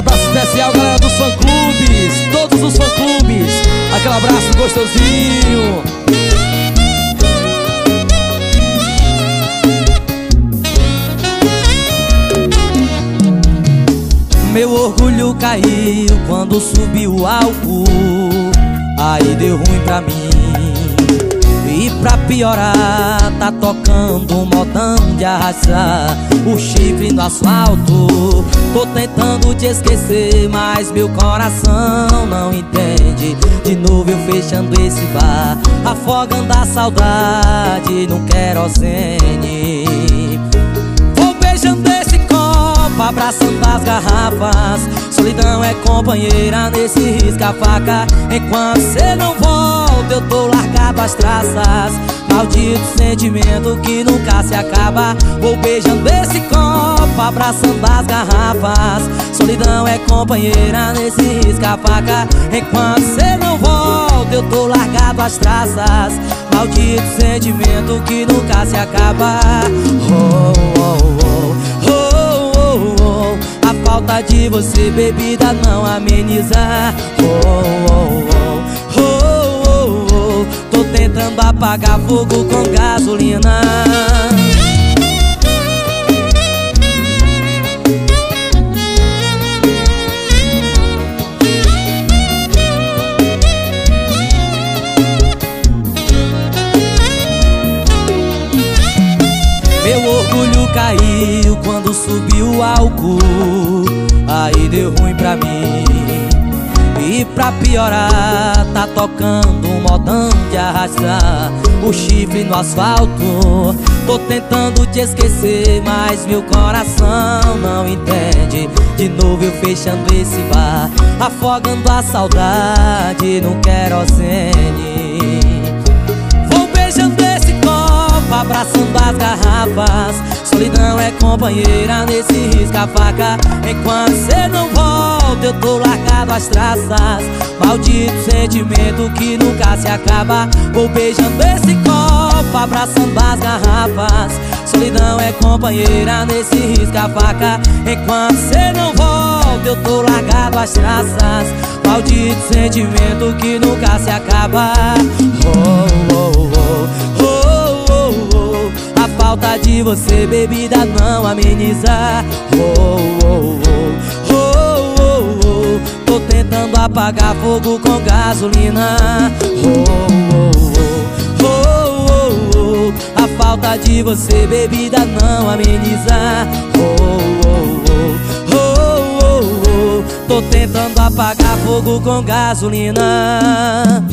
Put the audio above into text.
abraço especial, galera dos fã-clubes. Todos os fã-clubes. Aquele abraço gostosinho. Meu orgulho caiu quando subiu o álcool. Aí deu ruim pra mim pra piorar, tá tocando um modão de arrastar O chifre no asfalto Tô tentando te esquecer, mas meu coração não entende. De novo eu fechando esse bar Afogando a saudade no querosene. Vou beijando esse copo, abraçando as garrafas. Solidão é companheira nesse risca-faca. Enquanto cê não volta, eu tô largado as traças. Maldito sentimento que nunca se acaba. Vou beijando esse copo, abraçando as garrafas. Solidão é companheira nesse risca-faca. Enquanto cê não volta, eu tô largado as traças. Maldito sentimento que nunca se acaba. Oh, oh, oh, oh, oh, oh. A falta de você, bebida, não ameniza. Oh, oh, oh, tentando apagar fogo com gasolina. Meu orgulho caiu quando subiu o álcool. Aí deu ruim pra mim Pra piorar, tá tocando um modão de arrastar O chifre no asfalto. Tô tentando te esquecer, mas meu coração não entende. De novo eu fechando esse bar Afogando a saudade no querosene. Vou beijando esse copo, abraçando as garrafas Solidão é companheira nesse risca-faca Enquanto cê não volta, eu tô largado as traças. Maldito sentimento que nunca se acaba. Vou beijando esse copo, abraçando as garrafas. Solidão é companheira nesse risca-faca Enquanto cê não volta, eu tô largado as traças. Maldito sentimento que nunca se acaba. Oh, oh, oh, falta de você, bebida, não ameniza oh, oh, oh, oh, oh, oh. Tô tentando apagar fogo com gasolina oh, oh, oh, oh, oh. A falta de você, bebida, não ameniza oh, oh, oh, oh, oh, oh. Tô tentando apagar fogo com gasolina